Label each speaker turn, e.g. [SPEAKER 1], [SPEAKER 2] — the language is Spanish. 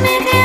[SPEAKER 1] Música